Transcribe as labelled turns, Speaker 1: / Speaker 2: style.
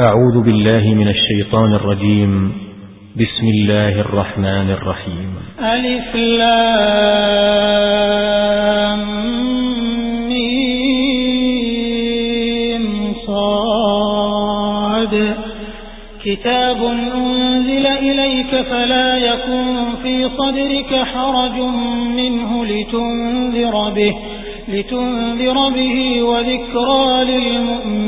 Speaker 1: أعوذ بالله من الشيطان الرجيم. بسم الله الرحمن الرحيم.
Speaker 2: ألف لام صاد. كتاب أنزل إليك فلا يكن في صدرك حرج منه لتنذر به لتنذر به وذكرى للمؤمنين.